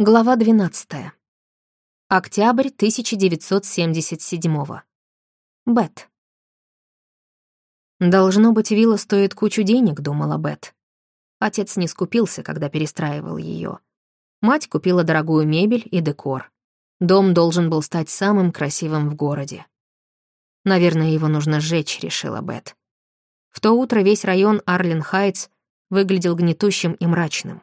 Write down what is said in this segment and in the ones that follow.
Глава 12. Октябрь 1977. Бет. «Должно быть, вилла стоит кучу денег», — думала Бет. Отец не скупился, когда перестраивал ее. Мать купила дорогую мебель и декор. Дом должен был стать самым красивым в городе. «Наверное, его нужно сжечь», — решила Бет. В то утро весь район Арлен-Хайтс выглядел гнетущим и мрачным.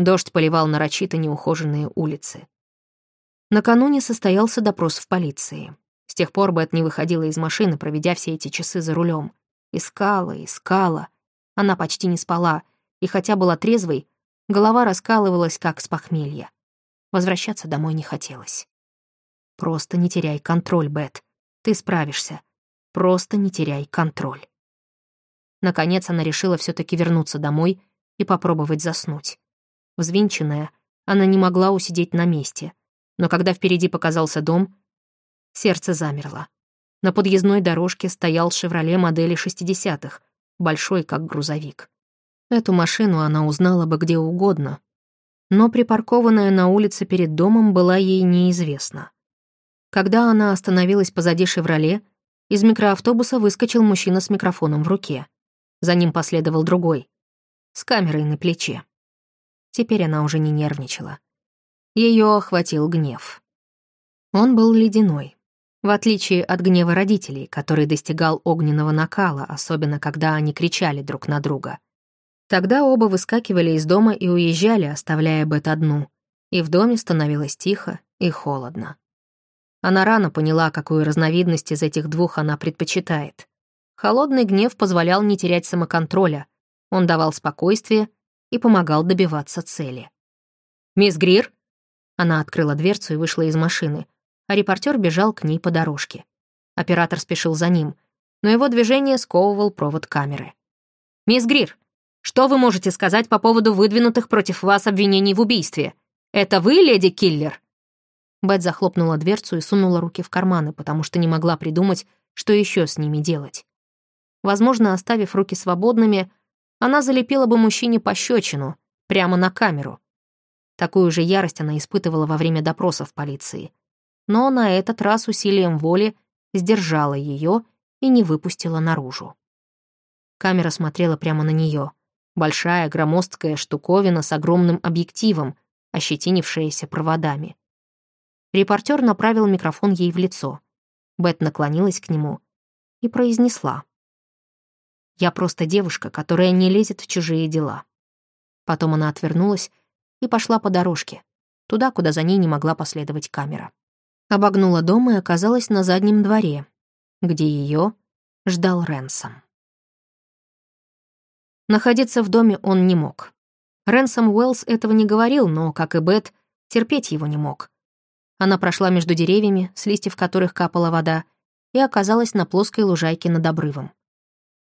Дождь поливал нарочито неухоженные улицы. Накануне состоялся допрос в полиции. С тех пор Бет не выходила из машины, проведя все эти часы за рулем. Искала, искала. Она почти не спала, и хотя была трезвой, голова раскалывалась, как с похмелья. Возвращаться домой не хотелось. «Просто не теряй контроль, Бет. Ты справишься. Просто не теряй контроль». Наконец она решила все таки вернуться домой и попробовать заснуть. Взвинченная, она не могла усидеть на месте. Но когда впереди показался дом, сердце замерло. На подъездной дорожке стоял «Шевроле» модели 60-х, большой, как грузовик. Эту машину она узнала бы где угодно, но припаркованная на улице перед домом была ей неизвестна. Когда она остановилась позади «Шевроле», из микроавтобуса выскочил мужчина с микрофоном в руке. За ним последовал другой, с камерой на плече. Теперь она уже не нервничала. Ее охватил гнев. Он был ледяной, в отличие от гнева родителей, который достигал огненного накала, особенно когда они кричали друг на друга. Тогда оба выскакивали из дома и уезжали, оставляя Бет одну, и в доме становилось тихо и холодно. Она рано поняла, какую разновидность из этих двух она предпочитает. Холодный гнев позволял не терять самоконтроля, он давал спокойствие и помогал добиваться цели. «Мисс Грир?» Она открыла дверцу и вышла из машины, а репортер бежал к ней по дорожке. Оператор спешил за ним, но его движение сковывал провод камеры. «Мисс Грир, что вы можете сказать по поводу выдвинутых против вас обвинений в убийстве? Это вы, леди Киллер?» Бет захлопнула дверцу и сунула руки в карманы, потому что не могла придумать, что еще с ними делать. Возможно, оставив руки свободными, она залепила бы мужчине пощечину, прямо на камеру. Такую же ярость она испытывала во время допроса в полиции. Но на этот раз усилием воли сдержала ее и не выпустила наружу. Камера смотрела прямо на нее. Большая громоздкая штуковина с огромным объективом, ощетинившаяся проводами. Репортер направил микрофон ей в лицо. Бет наклонилась к нему и произнесла. Я просто девушка, которая не лезет в чужие дела. Потом она отвернулась и пошла по дорожке, туда, куда за ней не могла последовать камера. Обогнула дом и оказалась на заднем дворе, где ее ждал Ренсом. Находиться в доме он не мог. Ренсом Уэллс этого не говорил, но, как и Бет, терпеть его не мог. Она прошла между деревьями, с листьев которых капала вода, и оказалась на плоской лужайке над обрывом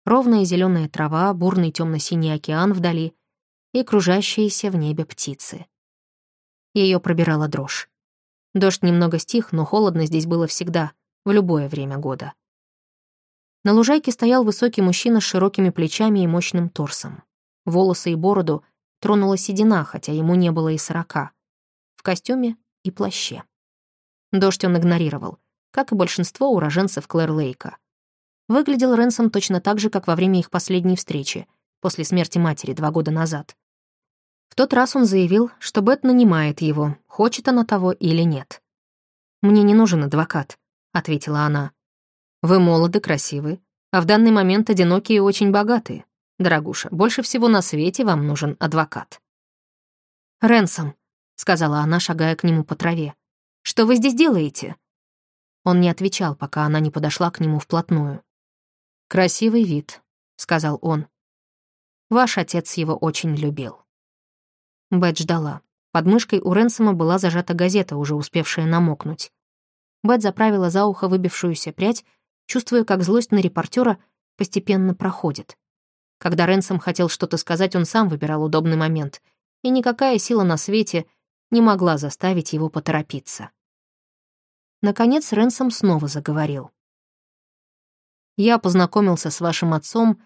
ровная зеленая трава, бурный темно-синий океан вдали и кружащиеся в небе птицы. Ее пробирала дрожь. Дождь немного стих, но холодно здесь было всегда, в любое время года. На лужайке стоял высокий мужчина с широкими плечами и мощным торсом. Волосы и бороду тронула седина, хотя ему не было и сорока. В костюме и плаще. Дождь он игнорировал, как и большинство уроженцев Клэр-Лейка. Выглядел Ренсом точно так же, как во время их последней встречи, после смерти матери два года назад. В тот раз он заявил, что Бет нанимает его, хочет она того или нет. «Мне не нужен адвокат», — ответила она. «Вы молоды, красивы, а в данный момент одинокие и очень богатые. Дорогуша, больше всего на свете вам нужен адвокат». «Ренсом», — сказала она, шагая к нему по траве. «Что вы здесь делаете?» Он не отвечал, пока она не подошла к нему вплотную. «Красивый вид», — сказал он. «Ваш отец его очень любил». Бет ждала. Под мышкой у Ренсома была зажата газета, уже успевшая намокнуть. Бет заправила за ухо выбившуюся прядь, чувствуя, как злость на репортера постепенно проходит. Когда Ренсом хотел что-то сказать, он сам выбирал удобный момент, и никакая сила на свете не могла заставить его поторопиться. Наконец Ренсом снова заговорил. Я познакомился с вашим отцом,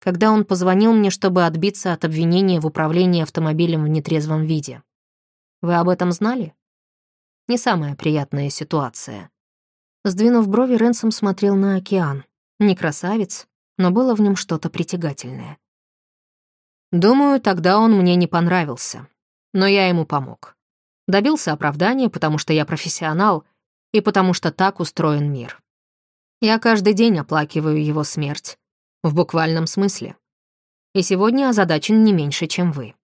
когда он позвонил мне, чтобы отбиться от обвинения в управлении автомобилем в нетрезвом виде. Вы об этом знали? Не самая приятная ситуация. Сдвинув брови, Ренсом смотрел на океан. Не красавец, но было в нем что-то притягательное. Думаю, тогда он мне не понравился. Но я ему помог. Добился оправдания, потому что я профессионал и потому что так устроен мир. Я каждый день оплакиваю его смерть. В буквальном смысле. И сегодня озадачен не меньше, чем вы.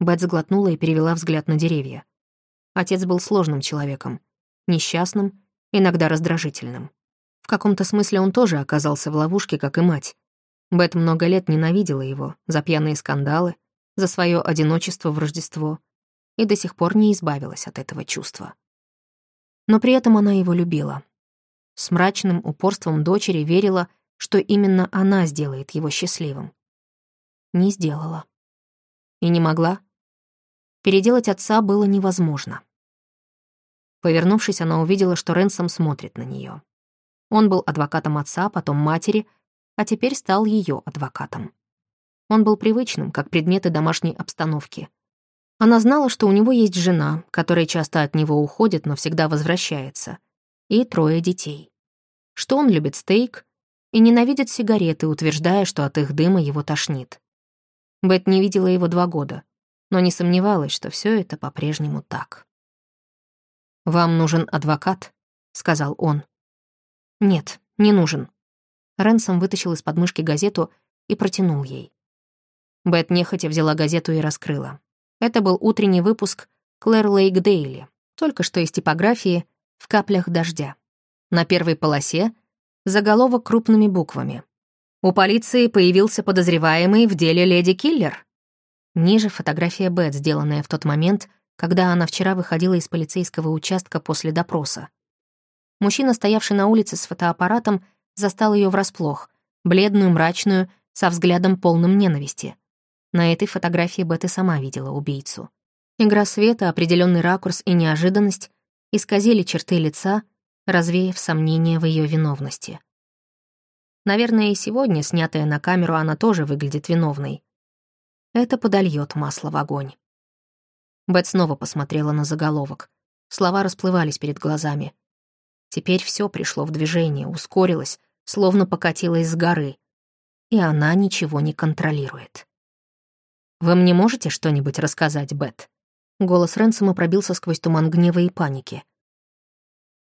Бет заглотнула и перевела взгляд на деревья. Отец был сложным человеком, несчастным, иногда раздражительным. В каком-то смысле он тоже оказался в ловушке, как и мать. Бет много лет ненавидела его за пьяные скандалы, за свое одиночество в Рождество и до сих пор не избавилась от этого чувства. Но при этом она его любила. С мрачным упорством дочери верила, что именно она сделает его счастливым. Не сделала. И не могла. Переделать отца было невозможно. Повернувшись, она увидела, что Ренсом смотрит на нее. Он был адвокатом отца, потом матери, а теперь стал ее адвокатом. Он был привычным, как предметы домашней обстановки. Она знала, что у него есть жена, которая часто от него уходит, но всегда возвращается, и трое детей. Что он любит стейк и ненавидит сигареты, утверждая, что от их дыма его тошнит. Бет не видела его два года, но не сомневалась, что все это по-прежнему так. «Вам нужен адвокат?» — сказал он. «Нет, не нужен». Ренсом вытащил из подмышки газету и протянул ей. Бет нехотя взяла газету и раскрыла. Это был утренний выпуск «Клэр Лейк Дейли», только что из типографии «В каплях дождя». На первой полосе заголовок крупными буквами. «У полиции появился подозреваемый в деле леди Киллер». Ниже фотография Бет, сделанная в тот момент, когда она вчера выходила из полицейского участка после допроса. Мужчина, стоявший на улице с фотоаппаратом, застал ее врасплох, бледную, мрачную, со взглядом полным ненависти. На этой фотографии Бет и сама видела убийцу. Игра света, определенный ракурс и неожиданность исказили черты лица, развеяв сомнения в ее виновности. Наверное, и сегодня, снятая на камеру, она тоже выглядит виновной. Это подольет масло в огонь. Бет снова посмотрела на заголовок. Слова расплывались перед глазами. Теперь все пришло в движение, ускорилось, словно покатилось с горы. И она ничего не контролирует. «Вы мне можете что-нибудь рассказать, Бет?» Голос Ренсома пробился сквозь туман гнева и паники.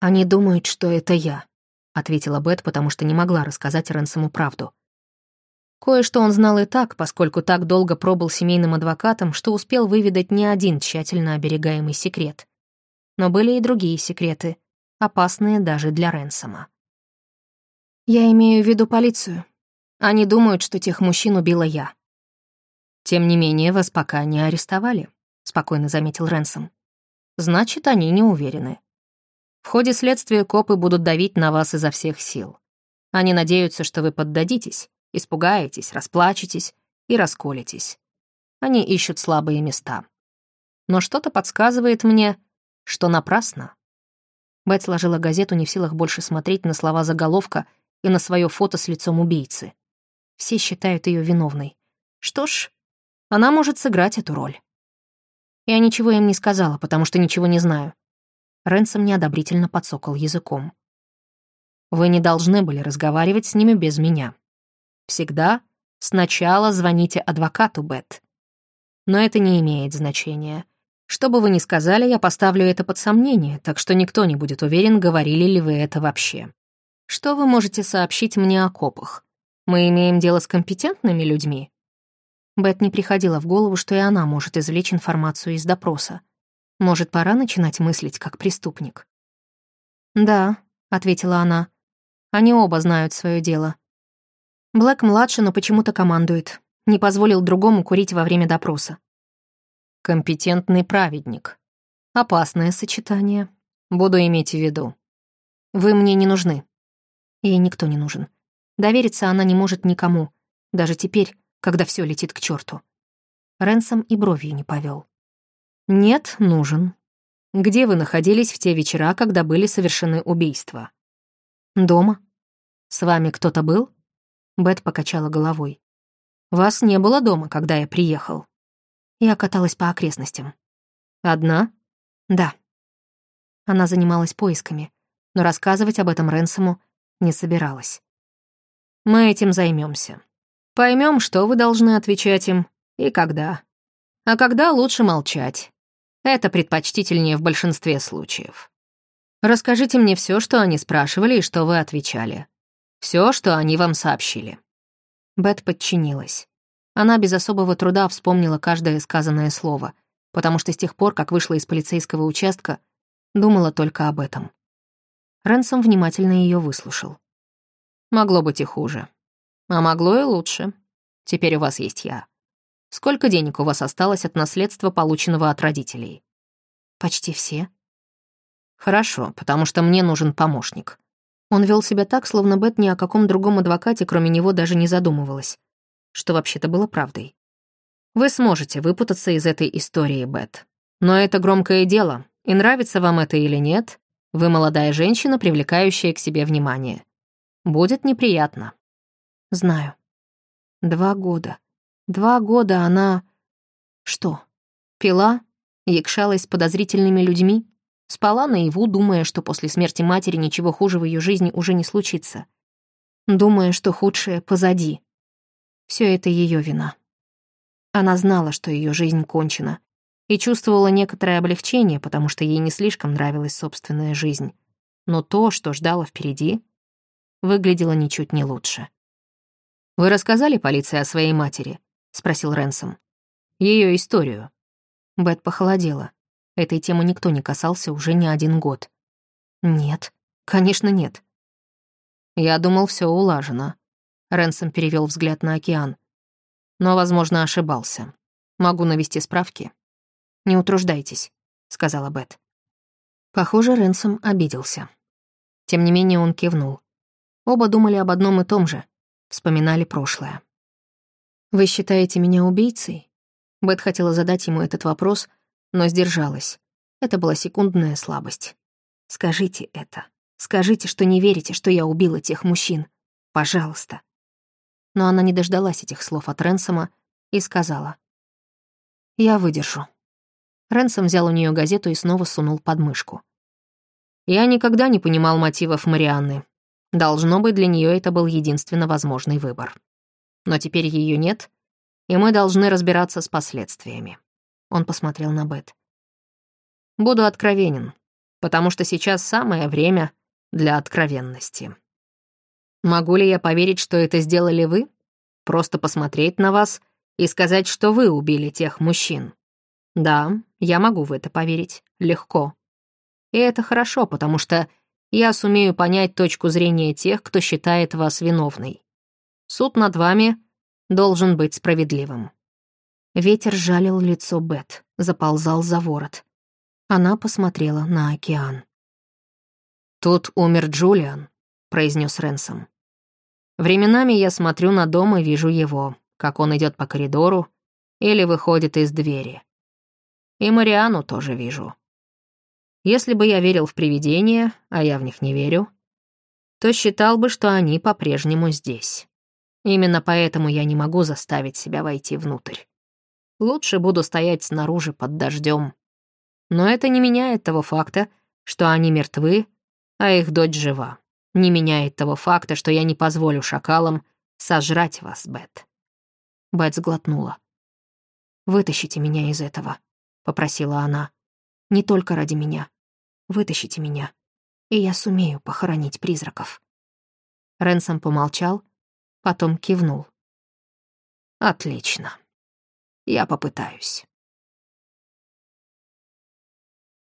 «Они думают, что это я», — ответила Бет, потому что не могла рассказать Ренсому правду. Кое-что он знал и так, поскольку так долго пробыл семейным адвокатом, что успел выведать не один тщательно оберегаемый секрет. Но были и другие секреты, опасные даже для Ренсома. «Я имею в виду полицию. Они думают, что тех мужчин убила я». «Тем не менее, вас пока не арестовали», — спокойно заметил Ренсом. «Значит, они не уверены. В ходе следствия копы будут давить на вас изо всех сил. Они надеются, что вы поддадитесь, испугаетесь, расплачетесь и расколетесь. Они ищут слабые места. Но что-то подсказывает мне, что напрасно. Бет сложила газету, не в силах больше смотреть на слова заголовка и на свое фото с лицом убийцы. Все считают ее виновной. Что ж, она может сыграть эту роль. Я ничего им не сказала, потому что ничего не знаю. Ренсом неодобрительно подсокал языком. «Вы не должны были разговаривать с ними без меня. Всегда сначала звоните адвокату, Бет. Но это не имеет значения. Что бы вы ни сказали, я поставлю это под сомнение, так что никто не будет уверен, говорили ли вы это вообще. Что вы можете сообщить мне о копах? Мы имеем дело с компетентными людьми?» Бет не приходила в голову, что и она может извлечь информацию из допроса. Может, пора начинать мыслить как преступник? «Да», — ответила она. «Они оба знают свое дело. Блэк младше, но почему-то командует. Не позволил другому курить во время допроса. Компетентный праведник. Опасное сочетание. Буду иметь в виду. Вы мне не нужны. Ей никто не нужен. Довериться она не может никому, даже теперь, когда все летит к черту. Ренсом и бровью не повел. «Нет, нужен. Где вы находились в те вечера, когда были совершены убийства?» «Дома. С вами кто-то был?» Бет покачала головой. «Вас не было дома, когда я приехал». Я каталась по окрестностям. Одна? Да. Она занималась поисками, но рассказывать об этом Ренсому не собиралась. Мы этим займемся. Поймем, что вы должны отвечать им и когда. А когда лучше молчать. Это предпочтительнее в большинстве случаев. Расскажите мне все, что они спрашивали и что вы отвечали. Все, что они вам сообщили». Бет подчинилась. Она без особого труда вспомнила каждое сказанное слово, потому что с тех пор, как вышла из полицейского участка, думала только об этом. Ренсом внимательно ее выслушал. «Могло быть и хуже. А могло и лучше. Теперь у вас есть я. Сколько денег у вас осталось от наследства, полученного от родителей?» «Почти все». «Хорошо, потому что мне нужен помощник». Он вел себя так, словно Бет ни о каком другом адвокате, кроме него, даже не задумывалась. Что вообще-то было правдой. «Вы сможете выпутаться из этой истории, Бет. Но это громкое дело, и нравится вам это или нет, вы молодая женщина, привлекающая к себе внимание. Будет неприятно». «Знаю. Два года. Два года она... Что? Пила? Якшалась с подозрительными людьми? Спала наяву, думая, что после смерти матери ничего хуже в ее жизни уже не случится. Думая, что худшее позади. Все это ее вина. Она знала, что ее жизнь кончена, и чувствовала некоторое облегчение, потому что ей не слишком нравилась собственная жизнь. Но то, что ждало впереди, выглядело ничуть не лучше. «Вы рассказали полиции о своей матери?» — спросил Ренсом. Ее историю». Бет похолодела. Этой темы никто не касался уже не один год. «Нет, конечно, нет». «Я думал, все улажено». Ренсом перевел взгляд на океан. «Но, возможно, ошибался. Могу навести справки». «Не утруждайтесь», — сказала Бет. Похоже, Ренсом обиделся. Тем не менее он кивнул. Оба думали об одном и том же, вспоминали прошлое. «Вы считаете меня убийцей?» Бет хотела задать ему этот вопрос, но сдержалась. Это была секундная слабость. «Скажите это. Скажите, что не верите, что я убила тех мужчин. Пожалуйста». Но она не дождалась этих слов от Ренсома и сказала. «Я выдержу». Ренсом взял у нее газету и снова сунул под мышку. Я никогда не понимал мотивов Марианны. Должно быть, для нее это был единственно возможный выбор но теперь ее нет, и мы должны разбираться с последствиями. Он посмотрел на Бет. Буду откровенен, потому что сейчас самое время для откровенности. Могу ли я поверить, что это сделали вы? Просто посмотреть на вас и сказать, что вы убили тех мужчин. Да, я могу в это поверить. Легко. И это хорошо, потому что я сумею понять точку зрения тех, кто считает вас виновной. Суд над вами должен быть справедливым». Ветер жалил лицо Бет, заползал за ворот. Она посмотрела на океан. «Тут умер Джулиан», — произнес Ренсом. «Временами я смотрю на дом и вижу его, как он идет по коридору или выходит из двери. И Мариану тоже вижу. Если бы я верил в привидения, а я в них не верю, то считал бы, что они по-прежнему здесь». Именно поэтому я не могу заставить себя войти внутрь. Лучше буду стоять снаружи под дождем. Но это не меняет того факта, что они мертвы, а их дочь жива. Не меняет того факта, что я не позволю шакалам сожрать вас, Бет. Бет сглотнула. «Вытащите меня из этого», — попросила она. «Не только ради меня. Вытащите меня, и я сумею похоронить призраков». Ренсом помолчал, Потом кивнул. «Отлично. Я попытаюсь».